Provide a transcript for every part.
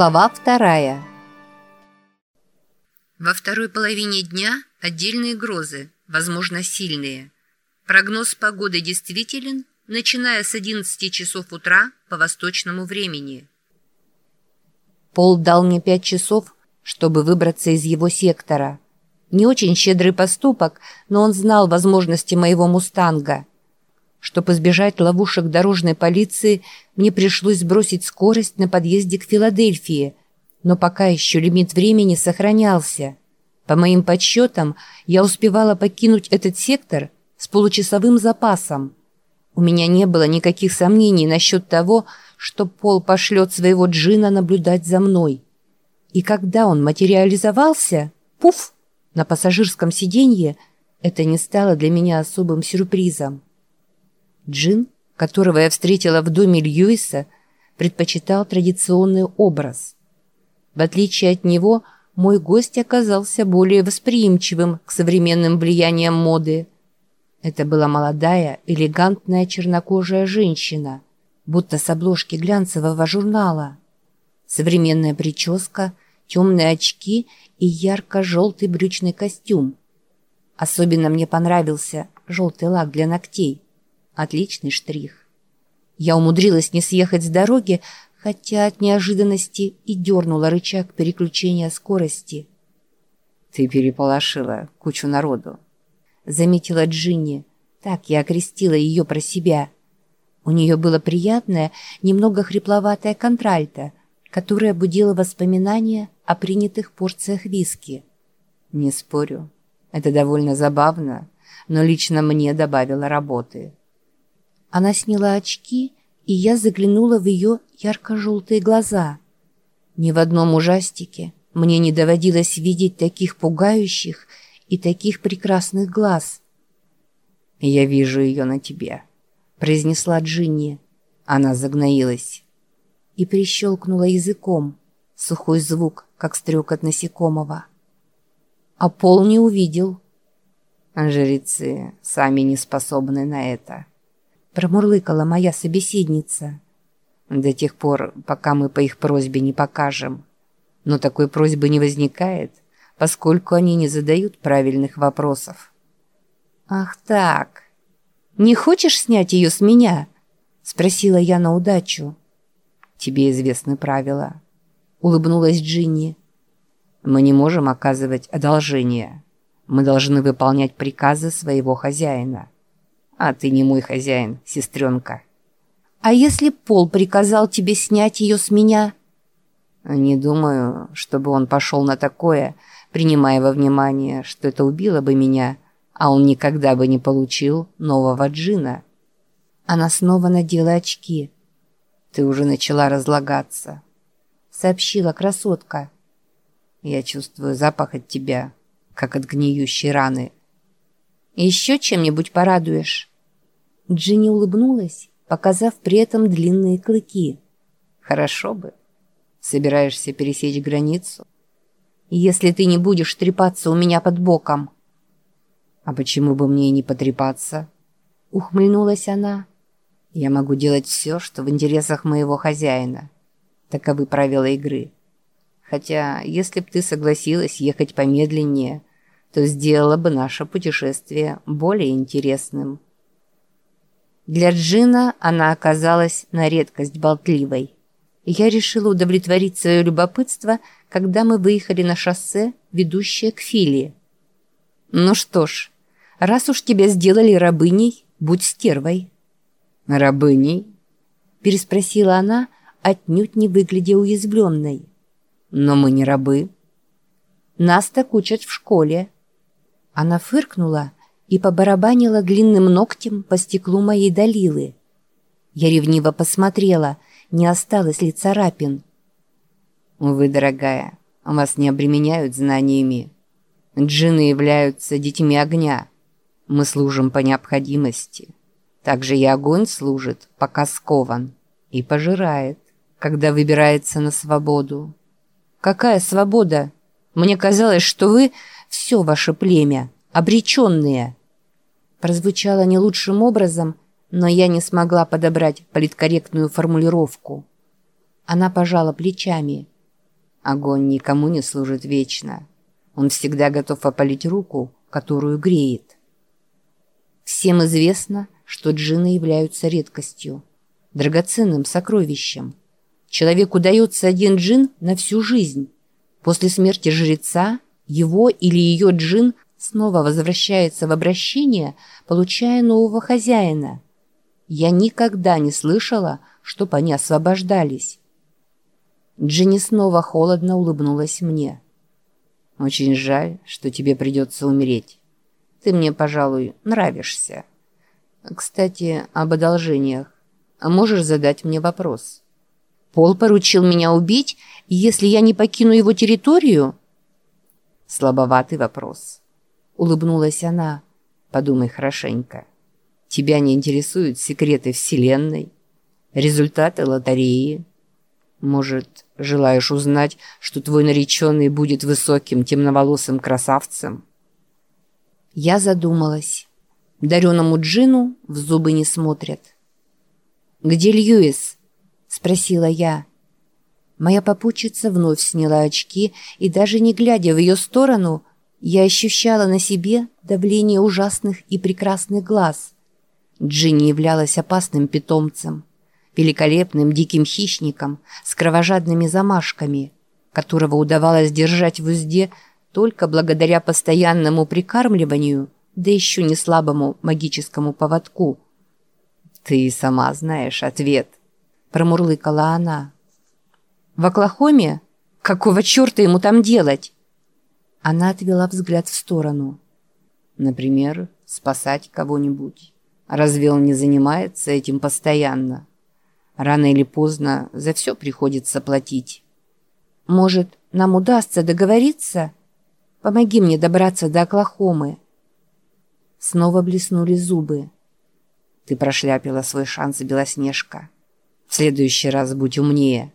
Глава вторая. Во второй половине дня отдельные грозы, возможно, сильные. Прогноз погоды действителен, начиная с 11 часов утра по восточному времени. Пол дал мне пять часов, чтобы выбраться из его сектора. Не очень щедрый поступок, но он знал возможности моего «Мустанга». Чтобы избежать ловушек дорожной полиции, мне пришлось сбросить скорость на подъезде к Филадельфии, но пока еще лимит времени сохранялся. По моим подсчетам, я успевала покинуть этот сектор с получасовым запасом. У меня не было никаких сомнений насчет того, что Пол пошлет своего джина наблюдать за мной. И когда он материализовался, пуф, на пассажирском сиденье, это не стало для меня особым сюрпризом. Джин, которого я встретила в доме Льюиса, предпочитал традиционный образ. В отличие от него, мой гость оказался более восприимчивым к современным влияниям моды. Это была молодая, элегантная чернокожая женщина, будто с обложки глянцевого журнала. Современная прическа, темные очки и ярко-желтый брючный костюм. Особенно мне понравился желтый лак для ногтей – Отличный штрих. Я умудрилась не съехать с дороги, хотя от неожиданности и дернула рычаг переключения скорости. «Ты переполошила кучу народу», — заметила Джинни. Так я окрестила ее про себя. У нее было приятное, немного хрипловатое контральто, которое будило воспоминания о принятых порциях виски. «Не спорю. Это довольно забавно, но лично мне добавило работы». Она сняла очки, и я заглянула в ее ярко-желтые глаза. Ни в одном ужастике мне не доводилось видеть таких пугающих и таких прекрасных глаз. «Я вижу ее на тебе», — произнесла Джинни. Она загноилась. И прищелкнула языком. Сухой звук, как стрекот насекомого. А Пол не увидел. Жрецы сами не способны на это промурлыкала моя собеседница. До тех пор, пока мы по их просьбе не покажем. Но такой просьбы не возникает, поскольку они не задают правильных вопросов. «Ах так! Не хочешь снять ее с меня?» — спросила я на удачу. «Тебе известны правила», — улыбнулась Джинни. «Мы не можем оказывать одолжения. Мы должны выполнять приказы своего хозяина». А ты не мой хозяин, сестренка. А если Пол приказал тебе снять ее с меня? Не думаю, чтобы он пошел на такое, принимая во внимание, что это убило бы меня, а он никогда бы не получил нового джина. Она снова надела очки. Ты уже начала разлагаться, сообщила красотка. Я чувствую запах от тебя, как от гниющей раны. Еще чем-нибудь порадуешь? Джинни улыбнулась, показав при этом длинные клыки. «Хорошо бы. Собираешься пересечь границу?» «Если ты не будешь трепаться у меня под боком». «А почему бы мне и не потрепаться?» Ухмыльнулась она. «Я могу делать все, что в интересах моего хозяина. Таковы правила игры. Хотя, если б ты согласилась ехать помедленнее, то сделала бы наше путешествие более интересным». Для Джина она оказалась на редкость болтливой. Я решила удовлетворить свое любопытство, когда мы выехали на шоссе, ведущее к Филии. «Ну что ж, раз уж тебя сделали рабыней, будь стервой». «Рабыней?» – переспросила она, отнюдь не выглядя уязвленной. «Но мы не рабы». «Нас так учат в школе». Она фыркнула, и побарабанила длинным ногтем по стеклу моей Далилы. Я ревниво посмотрела, не осталось ли царапин. «Вы, дорогая, вас не обременяют знаниями. Джины являются детьми огня. Мы служим по необходимости. Также и огонь служит, пока скован, и пожирает, когда выбирается на свободу». «Какая свобода? Мне казалось, что вы — все ваше племя, обреченные» прозвучало не лучшим образом, но я не смогла подобрать политкорректную формулировку. Она пожала плечами. Огонь никому не служит вечно. Он всегда готов опалить руку, которую греет. Всем известно, что джинны являются редкостью, драгоценным сокровищем. Человеку дается один джин на всю жизнь. После смерти жреца его или ее джин снова возвращается в обращение, получая нового хозяина. Я никогда не слышала, чтоб они освобождались. Джинни снова холодно улыбнулась мне. «Очень жаль, что тебе придется умереть. Ты мне, пожалуй, нравишься. Кстати, об одолжениях. Можешь задать мне вопрос?» «Пол поручил меня убить, если я не покину его территорию?» «Слабоватый вопрос», — улыбнулась она. «Подумай хорошенько. Тебя не интересуют секреты Вселенной, результаты лотереи, может, желаешь узнать, что твой нареченный будет высоким темноволосым красавцем?» Я задумалась. Дареному Джину в зубы не смотрят. «Где Льюис?» — спросила я. Моя попутчица вновь сняла очки, и даже не глядя в ее сторону, я ощущала на себе давление ужасных и прекрасных глаз. Джинни являлась опасным питомцем великолепным диким хищником с кровожадными замашками, которого удавалось держать в узде только благодаря постоянному прикармливанию, да еще не слабому магическому поводку. «Ты сама знаешь ответ», — промурлыкала она. «В Оклахоме? Какого черта ему там делать?» Она отвела взгляд в сторону. «Например, спасать кого-нибудь. Разве он не занимается этим постоянно?» Рано или поздно за все приходится платить. Может, нам удастся договориться? Помоги мне добраться до Оклахомы. Снова блеснули зубы. Ты прошляпила свой шанс, Белоснежка. В следующий раз будь умнее.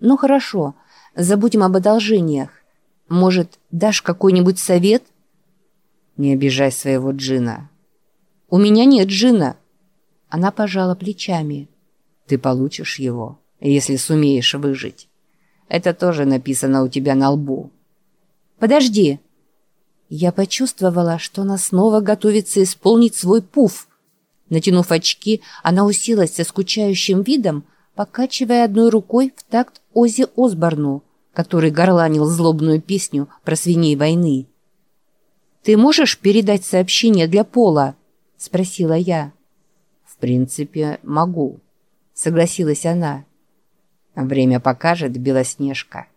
Ну хорошо, забудем об одолжениях. Может, дашь какой-нибудь совет? Не обижай своего джина. У меня нет джина. Она пожала плечами. Ты получишь его, если сумеешь выжить. Это тоже написано у тебя на лбу. Подожди. Я почувствовала, что она снова готовится исполнить свой пуф. Натянув очки, она уселась со скучающим видом, покачивая одной рукой в такт Ози Осборну, который горланил злобную песню про свиней войны. «Ты можешь передать сообщение для Пола?» — спросила я. «В принципе, могу», согласилась она. Время покажет, Белоснежка.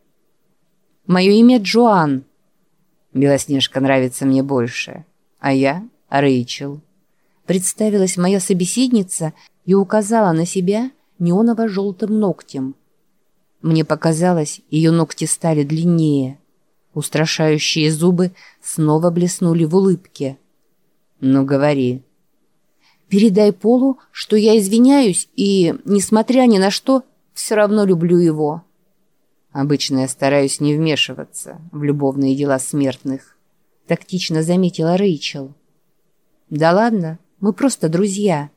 Мое имя Джоан. Белоснежка нравится мне больше, а я Рэйчел. Представилась моя собеседница и указала на себя неоново-желтым ногтем. Мне показалось, ее ногти стали длиннее. Устрашающие зубы снова блеснули в улыбке. «Ну, говори», Передай Полу, что я извиняюсь и, несмотря ни на что, все равно люблю его. Обычно я стараюсь не вмешиваться в любовные дела смертных, тактично заметила Рэйчел. Да ладно, мы просто друзья.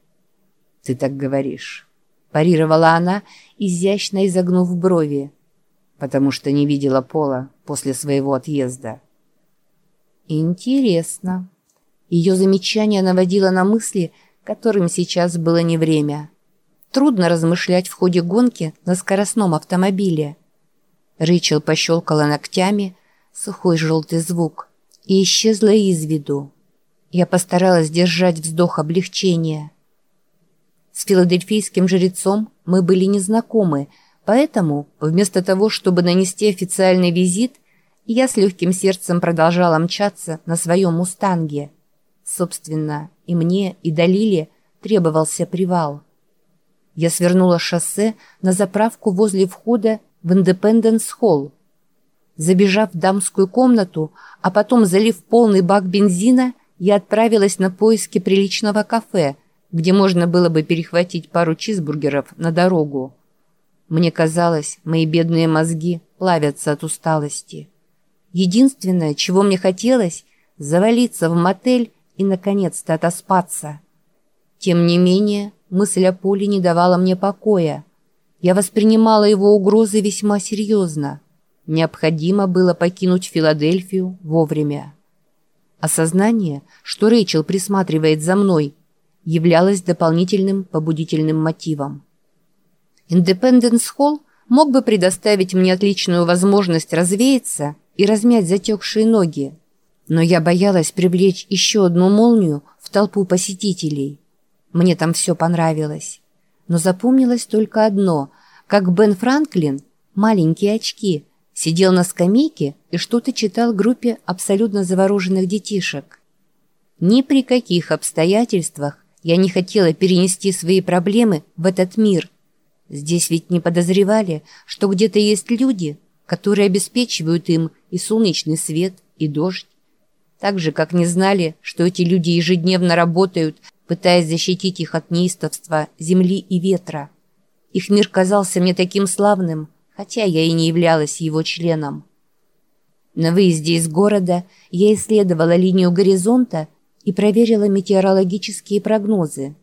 Ты так говоришь. Парировала она, изящно изогнув брови. Потому что не видела Пола после своего отъезда. Интересно. Ее замечание наводило на мысли, которым сейчас было не время. Трудно размышлять в ходе гонки на скоростном автомобиле. Рэйчел пощелкала ногтями, сухой желтый звук, и исчезла из виду. Я постаралась держать вздох облегчения. С филадельфийским жрецом мы были незнакомы, поэтому, вместо того, чтобы нанести официальный визит, я с легким сердцем продолжала мчаться на своем «Мустанге». Собственно, и мне, и Далиле требовался привал. Я свернула шоссе на заправку возле входа в Индепенденс-холл. Забежав в дамскую комнату, а потом залив полный бак бензина, я отправилась на поиски приличного кафе, где можно было бы перехватить пару чизбургеров на дорогу. Мне казалось, мои бедные мозги плавятся от усталости. Единственное, чего мне хотелось, завалиться в мотель и, наконец-то, отоспаться. Тем не менее, мысль о Поле не давала мне покоя. Я воспринимала его угрозы весьма серьезно – Необходимо было покинуть Филадельфию вовремя. Осознание, что Рэйчел присматривает за мной, являлось дополнительным побудительным мотивом. Индепенденс Холл мог бы предоставить мне отличную возможность развеяться и размять затекшие ноги, но я боялась привлечь еще одну молнию в толпу посетителей. Мне там все понравилось. Но запомнилось только одно, как Бен Франклин, маленькие очки, сидел на скамейке и что-то читал группе абсолютно завороженных детишек. Ни при каких обстоятельствах я не хотела перенести свои проблемы в этот мир. Здесь ведь не подозревали, что где-то есть люди, которые обеспечивают им и солнечный свет, и дождь. Так же, как не знали, что эти люди ежедневно работают, пытаясь защитить их от неистовства земли и ветра. Их мир казался мне таким славным, хотя я и не являлась его членом. На выезде из города я исследовала линию горизонта и проверила метеорологические прогнозы.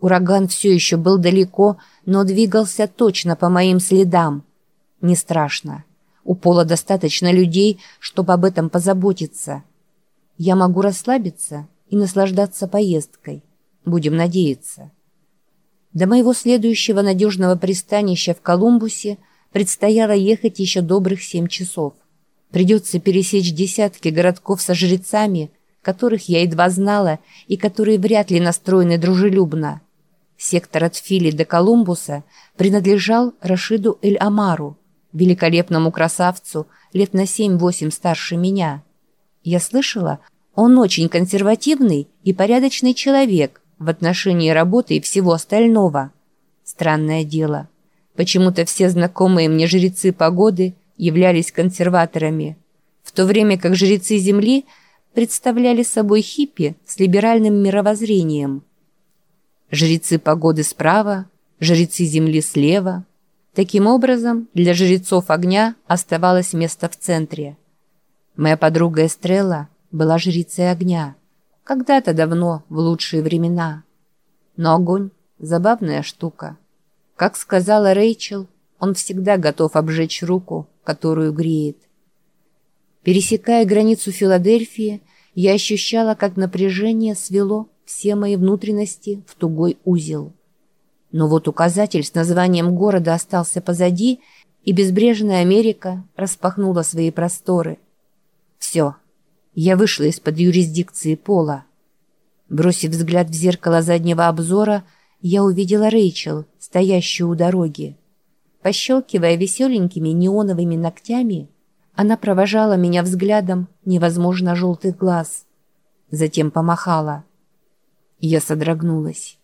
Ураган все еще был далеко, но двигался точно по моим следам. Не страшно. У Пола достаточно людей, чтобы об этом позаботиться. Я могу расслабиться и наслаждаться поездкой. Будем надеяться. До моего следующего надежного пристанища в Колумбусе предстояло ехать еще добрых семь часов. Придется пересечь десятки городков со жрецами, которых я едва знала и которые вряд ли настроены дружелюбно. Сектор от Фили до Колумбуса принадлежал Рашиду Эль-Амару, великолепному красавцу, лет на семь-восемь старше меня. Я слышала, он очень консервативный и порядочный человек в отношении работы и всего остального. Странное дело. Почему-то все знакомые мне жрецы погоды являлись консерваторами, в то время как жрецы Земли представляли собой хиппи с либеральным мировоззрением – жрецы погоды справа, жрецы земли слева. Таким образом, для жрецов огня оставалось место в центре. Моя подруга Эстрелла была жрицей огня. Когда-то давно, в лучшие времена. Но огонь – забавная штука. Как сказала Рэйчел, он всегда готов обжечь руку, которую греет. Пересекая границу Филадельфии, я ощущала, как напряжение свело все мои внутренности в тугой узел. Но вот указатель с названием города остался позади, и безбрежная Америка распахнула свои просторы. Все, я вышла из-под юрисдикции пола. Бросив взгляд в зеркало заднего обзора, я увидела Рэйчел, стоящую у дороги. Пощелкивая веселенькими неоновыми ногтями, она провожала меня взглядом невозможно желтых глаз. Затем помахала. Я содрогнулась.